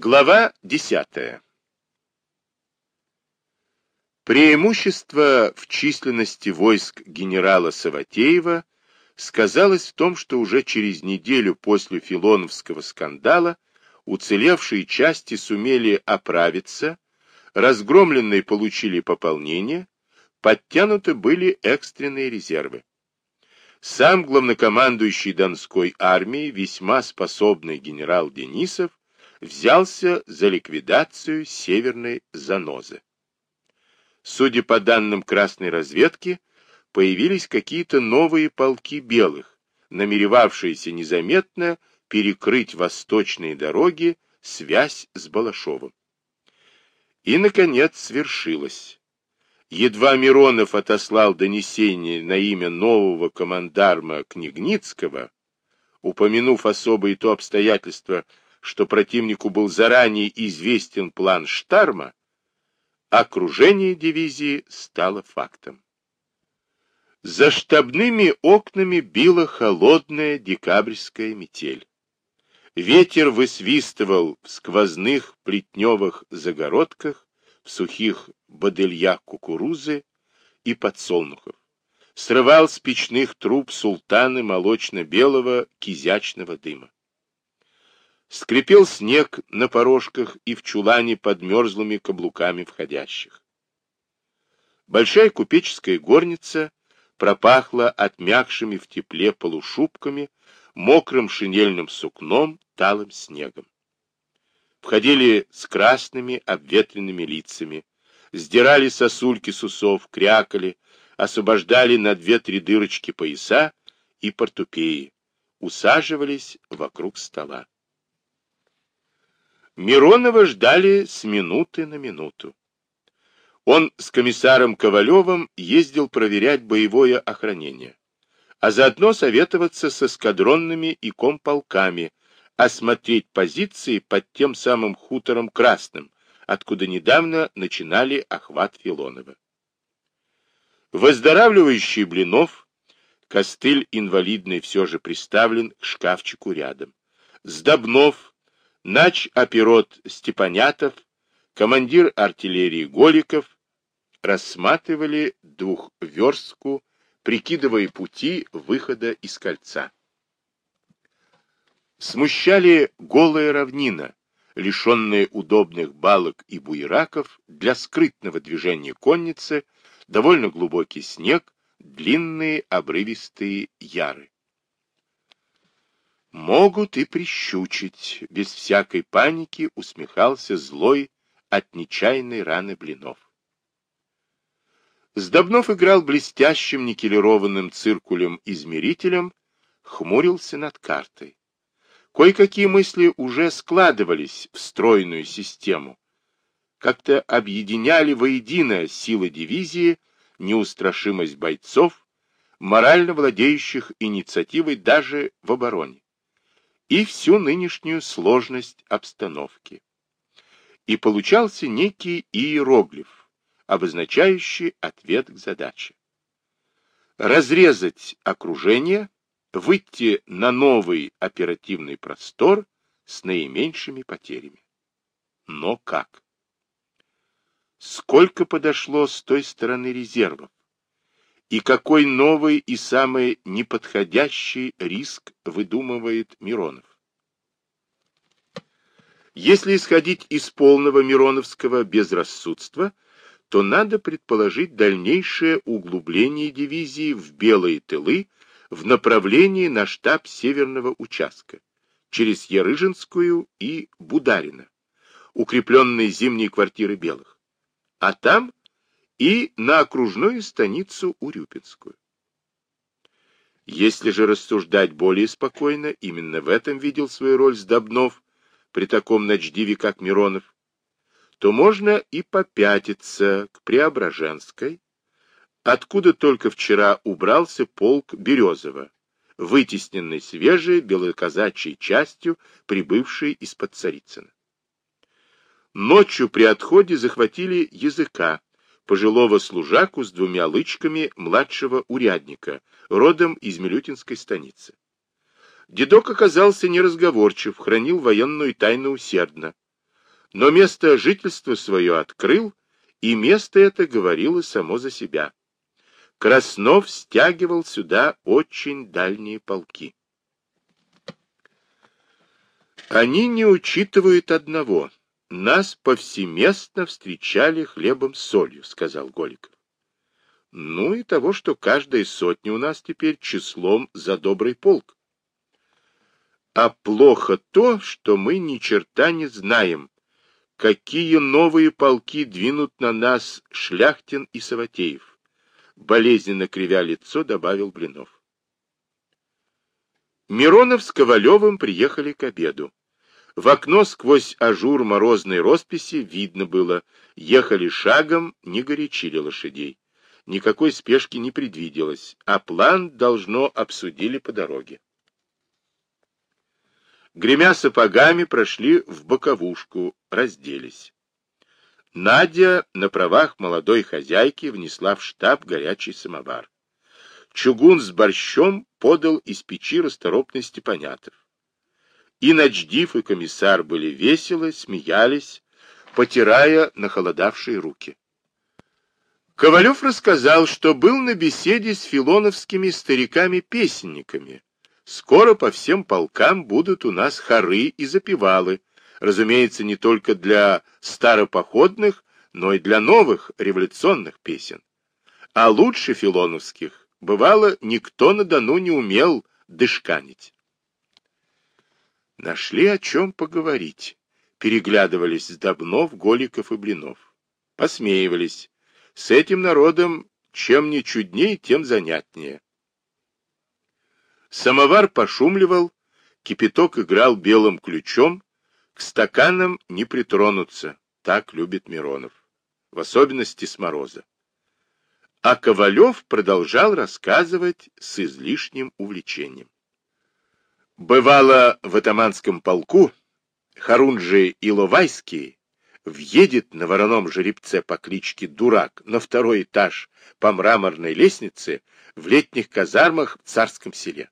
Глава 10. Преимущество в численности войск генерала Саватеева сказалось в том, что уже через неделю после Филоновского скандала уцелевшие части сумели оправиться, разгромленные получили пополнение, подтянуты были экстренные резервы. Сам главнокомандующий Донской армией, весьма способный генерал Денисов, взялся за ликвидацию северной занозы. Судя по данным красной разведки, появились какие-то новые полки белых, намеревавшиеся незаметно перекрыть восточные дороги, связь с Балашовым. И, наконец, свершилось. Едва Миронов отослал донесение на имя нового командарма Книгницкого, упомянув особое то обстоятельство, что противнику был заранее известен план Штарма, окружение дивизии стало фактом. За штабными окнами била холодная декабрьская метель. Ветер высвистывал в сквозных плетневых загородках, в сухих бодыльях кукурузы и подсолнухов. Срывал с печных труб султаны молочно-белого кизячного дыма. Скрипел снег на порожках и в чулане под мерзлыми каблуками входящих. Большая купеческая горница пропахла отмякшими в тепле полушубками, мокрым шинельным сукном, талым снегом. Входили с красными обветренными лицами, сдирали сосульки с усов, крякали, освобождали на две-три дырочки пояса и портупеи, усаживались вокруг стола. Миронова ждали с минуты на минуту. Он с комиссаром Ковалевым ездил проверять боевое охранение, а заодно советоваться с эскадронными и комполками, осмотреть позиции под тем самым хутором Красным, откуда недавно начинали охват Филонова. Выздоравливающий Блинов, костыль инвалидный все же приставлен к шкафчику рядом. Сдобнов, нач-оперот Степанятов, командир артиллерии Голиков рассматривали двухверстку, прикидывая пути выхода из кольца. Смущали голая равнина, лишенная удобных балок и буераков для скрытного движения конницы, довольно глубокий снег, длинные обрывистые яры. Могут и прищучить, без всякой паники усмехался злой от нечаянной раны блинов. Сдобнов играл блестящим никелированным циркулем-измерителем, хмурился над картой. Кое-какие мысли уже складывались в стройную систему, как-то объединяли воедино силы дивизии, неустрашимость бойцов, морально владеющих инициативой даже в обороне и всю нынешнюю сложность обстановки. И получался некий иероглиф, обозначающий ответ к задаче. Разрезать окружение, выйти на новый оперативный простор с наименьшими потерями. Но как? Сколько подошло с той стороны резервов? И какой новый и самый неподходящий риск выдумывает Миронов? Если исходить из полного мироновского безрассудства, то надо предположить дальнейшее углубление дивизии в белые тылы в направлении на штаб северного участка, через Ярыжинскую и Бударина, укрепленные зимние квартиры белых, а там и на окружную станицу Урюпинскую. Если же рассуждать более спокойно, именно в этом видел свою роль Сдобнов при таком ночдиве, как Миронов, то можно и попятиться к Преображенской, откуда только вчера убрался полк Березова, вытесненный свежей белоказачьей частью, прибывшей из-под Царицына. Ночью при отходе захватили языка, пожилого служаку с двумя лычками младшего урядника, родом из Милютинской станицы. Дедок оказался неразговорчив, хранил военную тайну усердно. но место жительства свое открыл, и место это говорило само за себя. Краснов стягивал сюда очень дальние полки. Они не учитывают одного. Нас повсеместно встречали хлебом с солью, сказал Голиков. Ну и того, что каждая сотня у нас теперь числом за добрый полк. А плохо то, что мы ни черта не знаем, какие новые полки двинут на нас Шляхтин и Саватеев. Болезненно кривя лицо, добавил Блинов. Миронов с Ковалевым приехали к обеду. В окно сквозь ажур морозной росписи видно было, ехали шагом, не горячили лошадей. Никакой спешки не предвиделось, а план должно обсудили по дороге. Гремя сапогами, прошли в боковушку, разделись. Надя на правах молодой хозяйки внесла в штаб горячий самовар. Чугун с борщом подал из печи расторопный Степанятов. И Ночдив, и комиссар были веселы, смеялись, потирая нахолодавшие руки. Ковалев рассказал, что был на беседе с филоновскими стариками-песенниками. Скоро по всем полкам будут у нас хоры и запевалы, разумеется, не только для старопоходных, но и для новых революционных песен. А лучше филоновских, бывало, никто на Дону не умел дышканить. Нашли о чем поговорить. Переглядывались Сдобнов, Голиков и Блинов. Посмеивались. С этим народом чем не чуднее, тем занятнее. Самовар пошумливал, кипяток играл белым ключом, к стаканам не притронуться, так любит Миронов, в особенности с мороза. А Ковалев продолжал рассказывать с излишним увлечением. Бывало в атаманском полку Харунжи Иловайский въедет на вороном жеребце по кличке Дурак на второй этаж по мраморной лестнице в летних казармах в царском селе.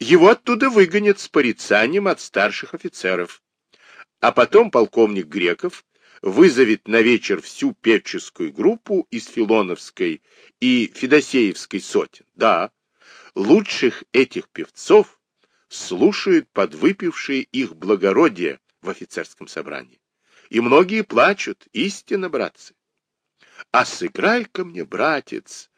Его оттуда выгонят с порицанием от старших офицеров. А потом полковник Греков вызовет на вечер всю певческую группу из Филоновской и Федосеевской сотен. Да, лучших этих певцов слушают подвыпившие их благородие в офицерском собрании. И многие плачут, истинно, братцы. А сыграй-ка мне, братец,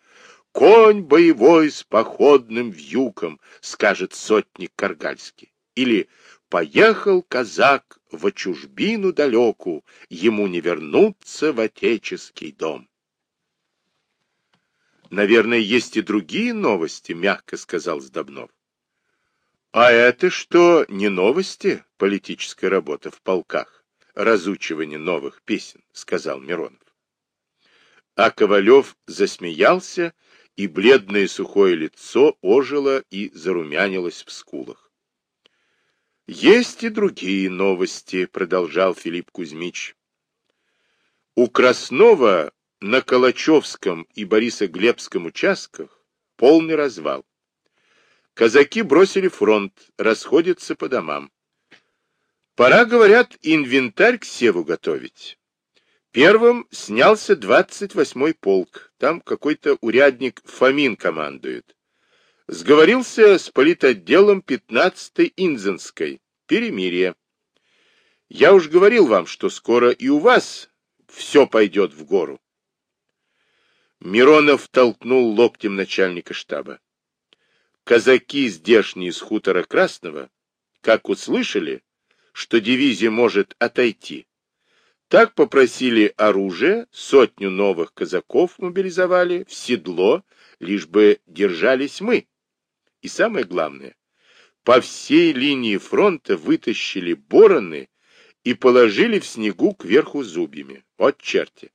конь боевой с походным вьюком, скажет сотник Каргальский. Или поехал казак в чужбину далеку, ему не вернуться в отеческий дом. Наверное, есть и другие новости, мягко сказал Сдобнов. А это что, не новости, политическая работа в полках, разучивание новых песен, сказал Миронов. А Ковалев засмеялся, и бледное сухое лицо ожило и зарумянилось в скулах. Есть и другие новости, продолжал Филипп Кузьмич. У Краснова на Калачевском и Борисоглебском участках полный развал. Казаки бросили фронт, расходятся по домам. Пора, говорят, инвентарь к севу готовить. Первым снялся 28-й полк. Там какой-то урядник Фомин командует. Сговорился с политотделом 15-й Инзенской. Перемирие. Я уж говорил вам, что скоро и у вас все пойдет в гору. Миронов толкнул локтем начальника штаба. Казаки здешние с хутора Красного, как услышали, что дивизия может отойти, так попросили оружие, сотню новых казаков мобилизовали в седло, лишь бы держались мы. И самое главное, по всей линии фронта вытащили бороны и положили в снегу кверху зубьями. Вот черти!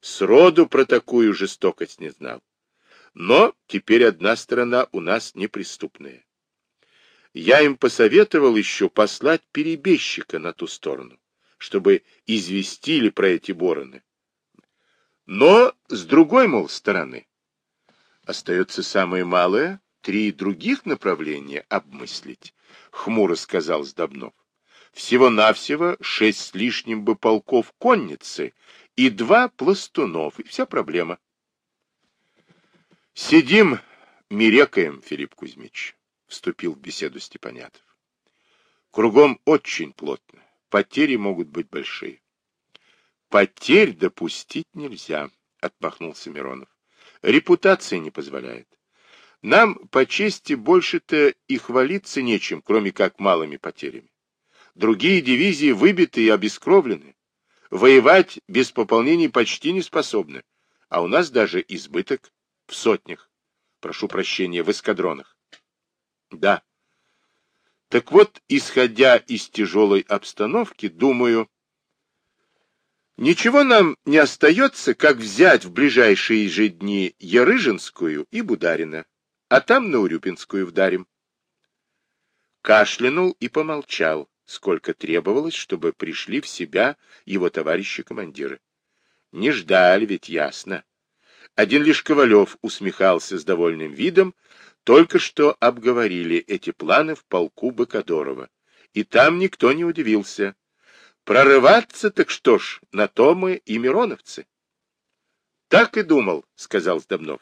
Сроду про такую жестокость не знал. Но теперь одна сторона у нас неприступная. Я им посоветовал еще послать перебежчика на ту сторону, чтобы известили про эти бороны. Но с другой, мол, стороны, остается самое малое — три других направления обмыслить, — хмуро сказал Сдобнов. Всего-навсего шесть с лишним бы полков конницы и два пластунов, и вся проблема. Сидим, мирекаем, Филипп Кузьмич, вступил в беседу Степанятов. Кругом очень плотно, потери могут быть большие. Потерь допустить нельзя, отмахнулся Миронов. Репутация не позволяет. Нам, по чести, больше-то и хвалиться нечем, кроме как малыми потерями. Другие дивизии выбиты и обескровлены. Воевать без пополнений почти не способны, а у нас даже избыток в сотнях. Прошу прощения, в эскадронах. Да. Так вот, исходя из тяжелой обстановки, думаю, ничего нам не остается, как взять в ближайшие же дни Ярыжинскую и Бударина, а там на Урюпинскую вдарим. Кашлянул и помолчал, сколько требовалось, чтобы пришли в себя его товарищи-командиры. Не ждали ведь, ясно. Один лишь Ковалев усмехался с довольным видом, только что обговорили эти планы в полку Быкодорова, и там никто не удивился. Прорываться так что ж, на то мы и мироновцы. — Так и думал, — сказал Сдобнов.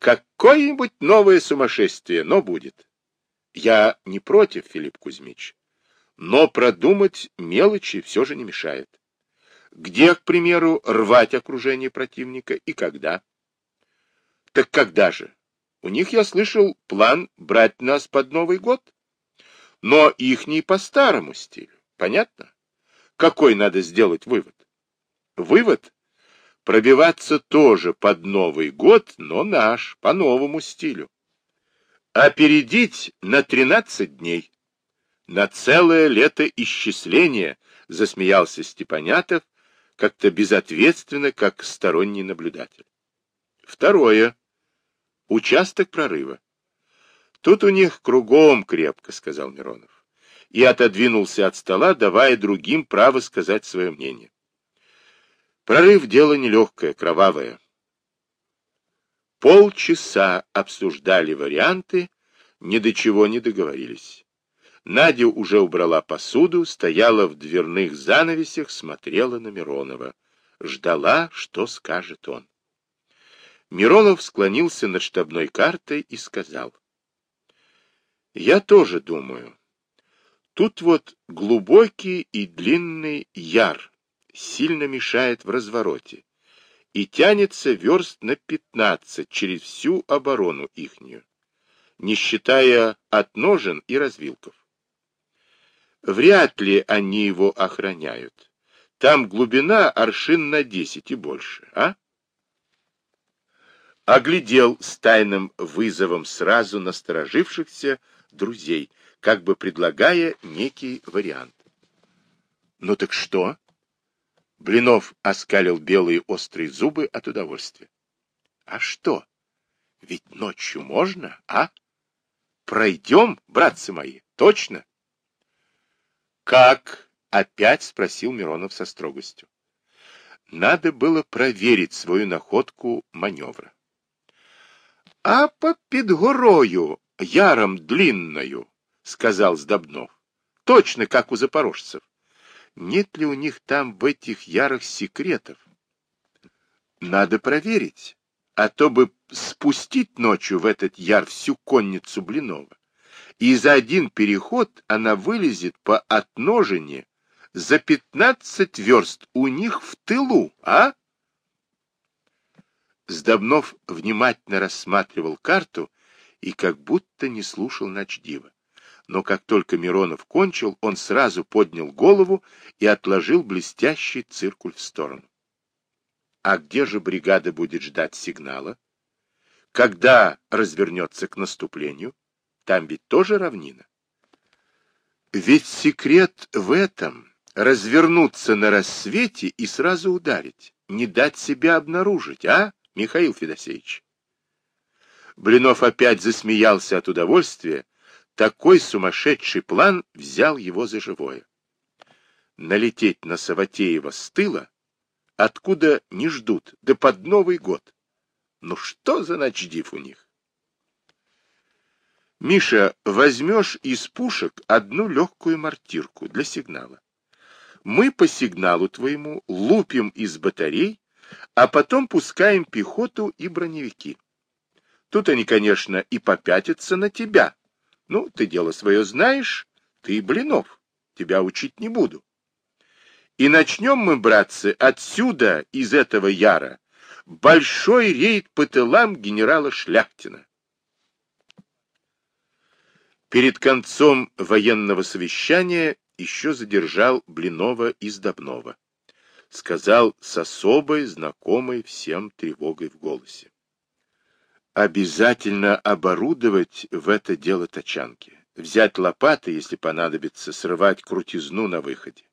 Какое-нибудь новое сумасшествие, но будет. Я не против, Филипп Кузьмич, но продумать мелочи все же не мешает. Где, к примеру, рвать окружение противника и когда? Так когда же? У них, я слышал, план брать нас под Новый год. Но их не по старому стилю. Понятно? Какой надо сделать вывод? Вывод Пробиваться тоже под Новый год, но наш, по новому стилю. Опередить на 13 дней. На целое лето исчисления, засмеялся Степанятов, как-то безответственно, как сторонний наблюдатель. Второе. Участок прорыва. Тут у них кругом крепко, сказал Миронов. И отодвинулся от стола, давая другим право сказать свое мнение. Прорыв — дело нелегкое, кровавое. Полчаса обсуждали варианты, ни до чего не договорились. Надя уже убрала посуду, стояла в дверных занавесях, смотрела на Миронова. Ждала, что скажет он. Миронов склонился над штабной картой и сказал. «Я тоже думаю. Тут вот глубокий и длинный яр, сильно мешает в развороте и тянется верст на пятнадцать через всю оборону ихнюю, не считая отножен и развилков. Вряд ли они его охраняют. Там глубина аршин на десять и больше, а? Оглядел с тайным вызовом сразу насторожившихся друзей, как бы предлагая некий вариант. Ну так что? Блинов оскалил белые острые зубы от удовольствия. А что? Ведь ночью можно, а? Пройдем, братцы мои, точно? Как? Опять спросил Миронов со строгостью. Надо было проверить свою находку маневра. А по горою, яром длинною, сказал Сдобнов. Точно как у запорожцев нет ли у них там в этих ярах секретов. Надо проверить, а то бы спустить ночью в этот яр всю конницу Блинова. И за один переход она вылезет по отножине за пятнадцать верст у них в тылу, а? Сдобнов внимательно рассматривал карту и как будто не слушал Ночдива но как только Миронов кончил, он сразу поднял голову и отложил блестящий циркуль в сторону. А где же бригада будет ждать сигнала? Когда развернется к наступлению? Там ведь тоже равнина. Ведь секрет в этом — развернуться на рассвете и сразу ударить, не дать себя обнаружить, а, Михаил Федосеевич? Блинов опять засмеялся от удовольствия, такой сумасшедший план взял его за живое. Налететь на Саватеева с тыла, откуда не ждут, да под Новый год. Ну что за ночдив у них? Миша, возьмешь из пушек одну легкую мортирку для сигнала. Мы по сигналу твоему лупим из батарей, а потом пускаем пехоту и броневики. Тут они, конечно, и попятятся на тебя. Ну, ты дело свое знаешь, ты блинов, тебя учить не буду. И начнем мы, братцы, отсюда, из этого яра, большой рейд по тылам генерала Шляхтина. Перед концом военного совещания еще задержал Блинова из Добнова. Сказал с особой, знакомой всем тревогой в голосе. Обязательно оборудовать в это дело тачанки. Взять лопаты, если понадобится, срывать крутизну на выходе.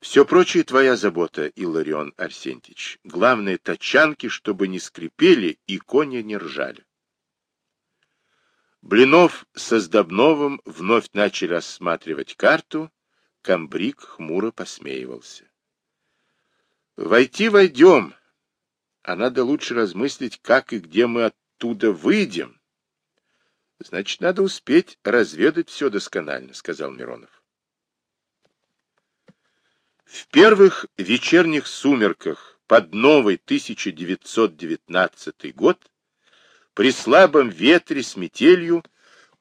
Все прочее твоя забота, Иларион Арсентьевич. Главное, тачанки, чтобы не скрипели и кони не ржали. Блинов со Сдобновым вновь начали рассматривать карту. Камбрик хмуро посмеивался. «Войти войдем, а надо лучше размыслить, как и где мы оттуда выйдем. Значит, надо успеть разведать все досконально», — сказал Миронов. В первых вечерних сумерках под новый 1919 год при слабом ветре с метелью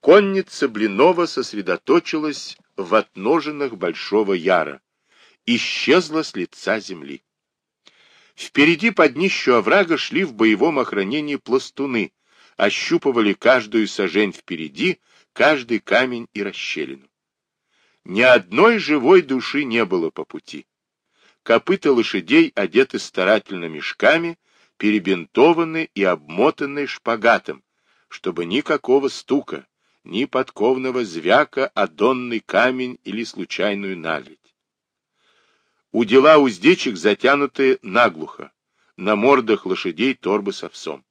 конница Блинова сосредоточилась в отноженных Большого Яра, исчезла с лица земли. Впереди под днищу оврага шли в боевом охранении пластуны, ощупывали каждую сажень впереди, каждый камень и расщелину. Ни одной живой души не было по пути. Копыта лошадей одеты старательно мешками, перебинтованы и обмотаны шпагатом, чтобы никакого стука, ни подковного звяка о донный камень или случайную наледь. Удила уздечек затянуты наглухо, на мордах лошадей торбы с овсом.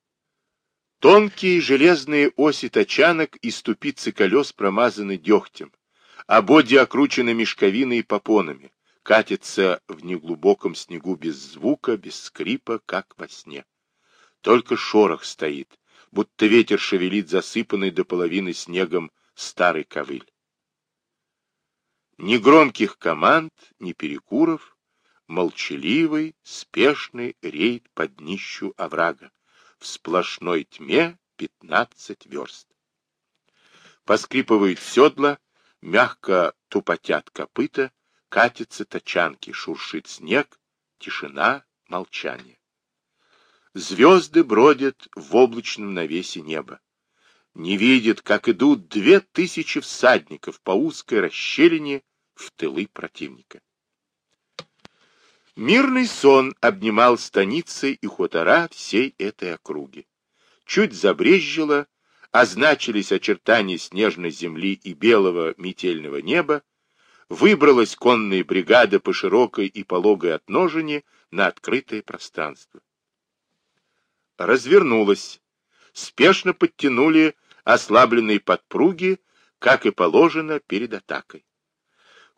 Тонкие железные оси тачанок и ступицы колес промазаны дегтем, Ободья окручены мешковиной и попонами, катится в неглубоком снегу без звука, без скрипа, как во сне. Только шорох стоит, будто ветер шевелит засыпанный до половины снегом старый ковыль. Ни громких команд, ни перекуров, молчаливый, спешный рейд под днищу оврага. В сплошной тьме пятнадцать верст. Поскрипывают седла, мягко тупотят копыта, катятся тачанки, шуршит снег, тишина, молчание. Звезды бродят в облачном навесе неба. Не видят, как идут две тысячи всадников по узкой расщелине в тылы противника. Мирный сон обнимал станицы и хутора всей этой округи. Чуть забрезжило, означились очертания снежной земли и белого метельного неба, выбралась конная бригада по широкой и пологой отножине на открытое пространство. Развернулась, спешно подтянули ослабленные подпруги, как и положено перед атакой.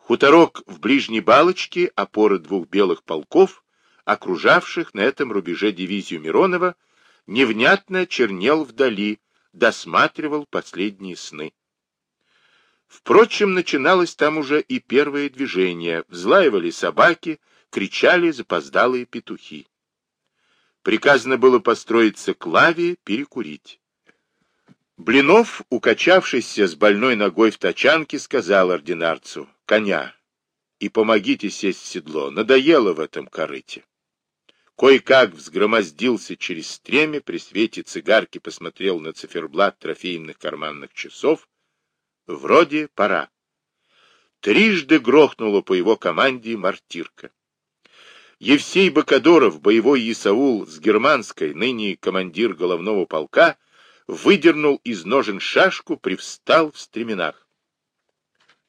Хуторок в ближней балочке, опоры двух белых полков, окружавших на этом рубеже дивизию Миронова, невнятно чернел вдали, досматривал последние сны. Впрочем, начиналось там уже и первое движение, взлаивали собаки, кричали запоздалые петухи. Приказано было построиться к лаве, перекурить. Блинов, укачавшийся с больной ногой в тачанке, сказал ординарцу, «Коня, и помогите сесть в седло, надоело в этом корыте». Кое-как взгромоздился через стремя, при свете цигарки посмотрел на циферблат трофейных карманных часов. Вроде пора. Трижды грохнула по его команде мартирка. Евсей Бакадоров, боевой Исаул с германской, ныне командир головного полка, выдернул из ножен шашку, привстал в стременах. —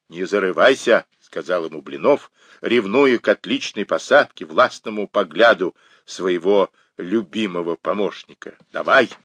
Не зарывайся, — сказал ему Блинов, ревнуя к отличной посадке, властному погляду своего любимого помощника. Давай!